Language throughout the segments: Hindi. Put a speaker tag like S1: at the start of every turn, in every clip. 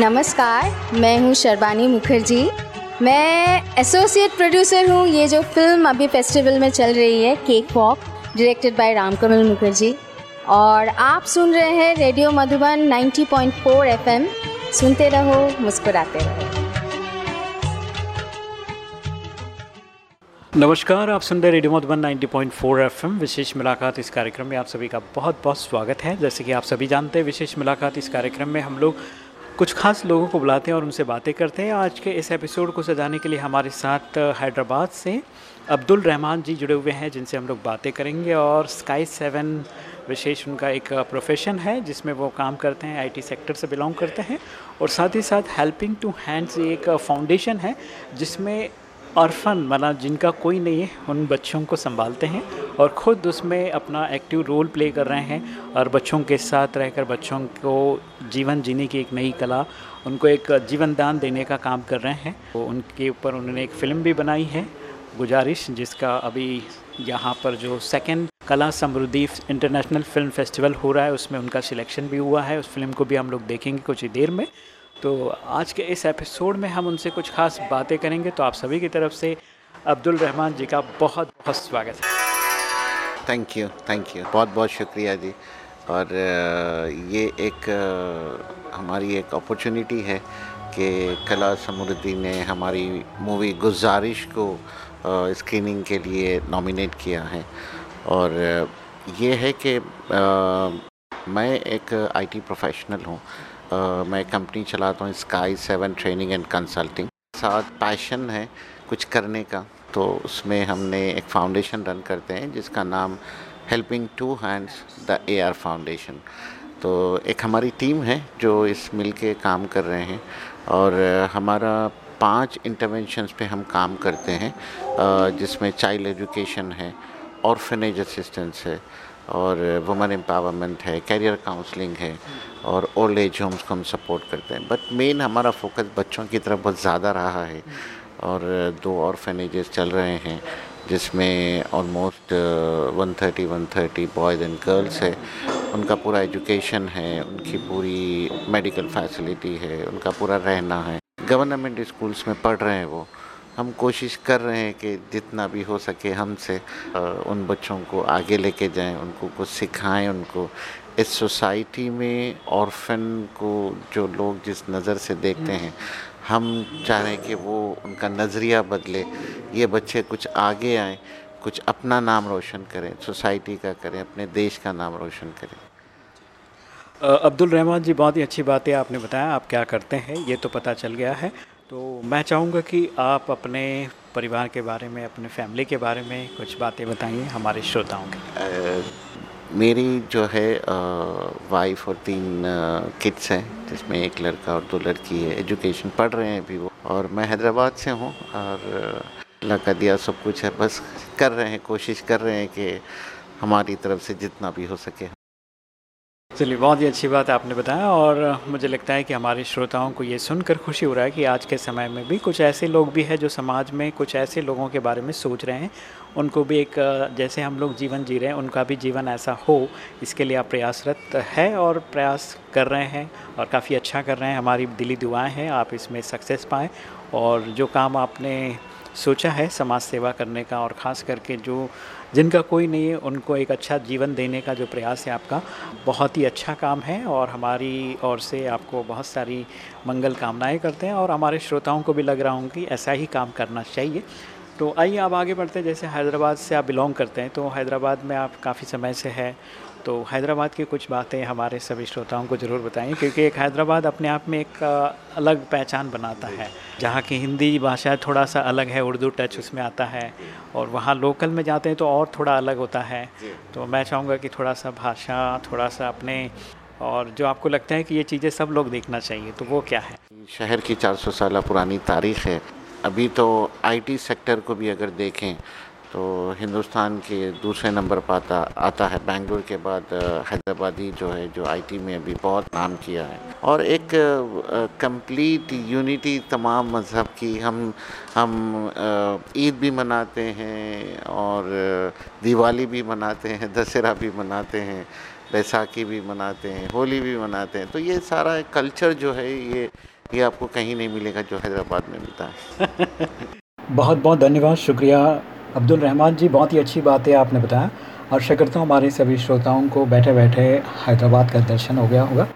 S1: नमस्कार, मैं हूँ शर्बानी मुखर्जी। मैं एसोसिएट प्रोड्यूसर हूँ, ये जो फ़िल्म अभी फेस्टिवल में चल रही है cake walk directed by Ramkamal Mukherjee. और आप सुन रहे हैं रेडियो मधुबन 90.4 एफएम। सुनते रहो, मुस्कुराते रहो।
S2: नमस्कार, आप सुन रहे रेडियो मधुबन 90.4 एफएम। विशेष मुलाकात इस कार्यक्रम में आप सभी का बहुत बहुत स्वागत है। जैसे कि आप सभी जानते हैं, विशेष मुलाकात इस कार्यक्रम में हम लोग कुछ खास लोगों को बुलाते हैं और उनसे बातें करते हैं। आज के इस एपिसोड को सजाने के लिए हमारे साथ हैदराबाद से अब्दुल रहमान जी जुड़े हुए हैं, जिनसे हम लोग बातें करेंगे और स्काई सेवन विशेष उनका एक प्रोफेशन है, जिसमें वो काम करते हैं आईटी सेक्टर से बिलोंग करते हैं और साथ ही साथ हेल्पिंग टू हैंड्स एक फाउंडेशन है, जिसमें ऑर्फन माना जिनका कोई नहीं है, उन बच्चों को संभालते हैं और ख़ुद उसमें अपना एक्टिव रोल प्ले कर रहे हैं और बच्चों के साथ रहकर, बच्चों को जीवन जीने की एक नई कला, उनको एक जीवन दान देने का काम कर रहे हैं। तो उनके ऊपर उन्होंने एक फ़िल्म भी बनाई है, गुजारिश, जिसका अभी यहाँ पर जो सेकेंड कला समृद्धि इंटरनेशनल फ़िल्म फेस्टिवल हो रहा है, उसमें उनका सिलेक्शन भी हुआ है। उस फ़िल्म को भी हम लोग देखेंगे कुछ ही देर में। तो आज के इस एपिसोड में हम उनसे कुछ खास बातें करेंगे। तो आप सभी की तरफ़ से अब्दुल रहमान जी का बहुत बहुत स्वागत है।
S3: थैंक यू थैंक यू बहुत बहुत शुक्रिया जी। और ये एक हमारी एक अपॉर्चुनिटी है कि कला समृद्धि ने हमारी मूवी गुजारिश को स्क्रीनिंग के लिए नॉमिनेट किया है। और ये है कि मैं एक आईटी प्रोफेशनल हूँ। मैं कंपनी चलाता हूँ sky seven training and consulting साथ पैशन है कुछ करने का तो उसमें हमने एक फाउंडेशन रन करते हैं, जिसका नाम helping two hands the A R foundation तो एक हमारी टीम है जो इस मिल के काम कर रहे हैं, और हमारा पाँच इंटरवेंशंस पे हम काम करते हैं जिसमें चाइल्ड एजुकेशन है ऑर्फनेज असिस्टेंस है और वुमेन एम्पावरमेंट है कैरियर काउंसलिंग है और ओल्ड एज होम्स को हम सपोर्ट करते हैं। बट मेन हमारा फोकस बच्चों की तरफ़ बहुत ज़्यादा रहा है और दो और फैनेजेस चल रहे हैं जिसमें almost one thirty one thirty boys and girls है। उनका पूरा एजुकेशन है, उनकी पूरी मेडिकल फैसिलिटी है, उनका पूरा रहना है। गवर्नमेंट स्कूल्स में पढ़ रहे हैं वो। हम कोशिश कर रहे हैं कि जितना भी हो सके हमसे उन बच्चों को आगे लेके जाएँ, उनको कुछ सिखाएँ, उनको इस सोसाइटी में ऑर्फन को जो लोग जिस नज़र से देखते हैं, हम चाह रहे हैं कि वो उनका नज़रिया बदले, ये बच्चे कुछ आगे आए, कुछ अपना नाम रोशन करें, सोसाइटी का करें, अपने देश का नाम रोशन करें।
S2: अब्दुल रहमान जी, बहुत ही अच्छी बात है आपने बताया, आप क्या करते हैं, ये तो पता चल गया है। तो मैं चाहूँगा कि आप अपने परिवार के बारे में, अपने फैमिली के बारे में कुछ बातें बताइए हमारे श्रोताओं के।
S3: मेरी जो है वाइफ और तीन किड्स हैं, जिसमें एक लड़का और दो लड़की है। एजुकेशन पढ़ रहे हैं अभी वो। और मैं हैदराबाद से हूँ और अल्लाह का दिया सब कुछ है। बस कर रहे हैं, कोशिश कर रहे हैं कि हमारी तरफ़ से जितना भी हो सके।
S2: चलिए, बहुत ही अच्छी बात आपने बताया और मुझे लगता है कि हमारे श्रोताओं को ये सुनकर खुशी हो रहा है कि आज के समय में भी कुछ ऐसे लोग भी हैं जो समाज में कुछ ऐसे लोगों के बारे में सोच रहे हैं। उनको भी एक, जैसे हम लोग जीवन जी रहे हैं, उनका भी जीवन ऐसा हो, इसके लिए आप प्रयासरत है और प्रयास कर रहे हैं और काफ़ी अच्छा कर रहे हैं। हमारी दिली दुआएँ हैं, आप इसमें सक्सेस पाएँ और जो काम आपने सोचा है समाज सेवा करने का और ख़ास करके जो जिनका कोई नहीं है, उनको एक अच्छा जीवन देने का जो प्रयास है आपका, बहुत ही अच्छा काम है और हमारी ओर से आपको बहुत सारी मंगल कामनाएँ करते हैं और हमारे श्रोताओं को भी लग रहा हूँ कि ऐसा ही काम करना चाहिए। तो आइए, आप आगे बढ़ते हैं। जैसे हैदराबाद से आप बिलोंग करते हैं तो हैदराबाद में आप काफ़ी समय से है तो हैदराबाद की कुछ बातें हमारे सभी श्रोताओं को ज़रूर बताएँ, क्योंकि एक हैदराबाद अपने आप में एक अलग पहचान बनाता है। जहाँ की हिंदी भाषा थोड़ा सा अलग है, उर्दू टच उसमें आता है, और वहाँ लोकल में जाते हैं तो और थोड़ा अलग होता है। तो मैं चाहूँगा कि थोड़ा सा भाषा थोड़ा सा अपने, और जो आपको लगता है कि ये चीज़ें सब लोग देखना चाहिए तो वो क्या है?
S3: शहर की 400 साल पुरानी तारीख है। अभी तो आईटी सेक्टर को भी अगर देखें तो हिंदुस्तान के दूसरे नंबर पर आता आता है। बेंगलुरु के बाद हैदराबादी जो है, जो आईटी में अभी बहुत नाम किया है। और एक कंप्लीट यूनिटी तमाम मज़हब की हम हम ईद भी मनाते हैं और दिवाली भी मनाते हैं, दशहरा भी मनाते हैं, बैसाखी भी मनाते हैं, होली भी मनाते हैं। तो ये सारा कल्चर जो है, ये ये आपको कहीं नहीं मिलेगा जो हैदराबाद में मिलता है।
S2: बहुत बहुत धन्यवाद। शुक्रिया। अब्दुल रहमान जी बहुत ही अच्छी बात है आपने बताया। और करता हूँ हमारे सभी श्रोताओं को बैठे बैठे हैदराबाद का दर्शन हो गया होगा।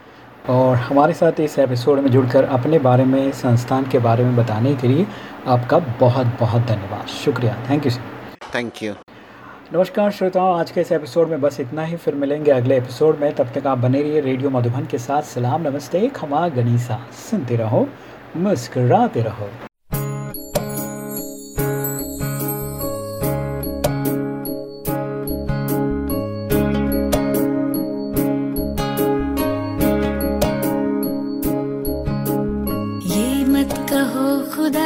S2: और हमारे साथ इस एपिसोड में जुड़कर अपने बारे में संस्थान के बारे में बताने के लिए आपका बहुत बहुत धन्यवाद। शुक्रिया। Thank you sir
S3: thank you
S2: नमस्कार श्रोताओं आज के इस एपिसोड में बस इतना ही। फिर मिलेंगे अगले एपिसोड में। तब तक आप बने रहिए रेडियो मधुबन के साथ। सलाम नमस्ते खमा गनीसा। सुनते रहो मुस्कराते रहो।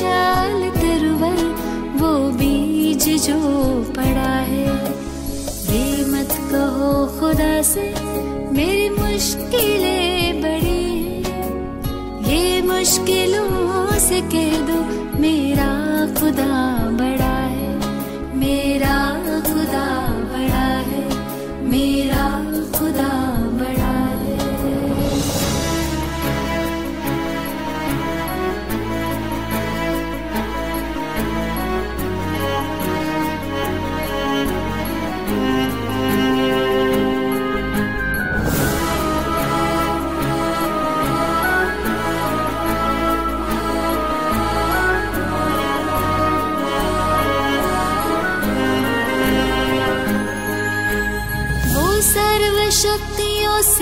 S4: विशाल तरवर वो बीज जो पड़ा है। ये मत कहो खुदा से, मेरी मुश्किलें बड़ी हैं। ये मुश्किलों से कह दो, मेरा खुदा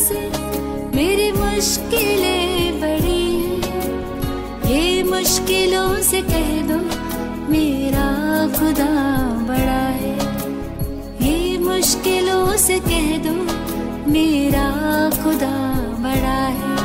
S4: से मेरी मुश्किलें बड़ी ये मुश्किलों से कह दो मेरा खुदा बड़ा है। ये मुश्किलों से कह दो मेरा खुदा बड़ा है।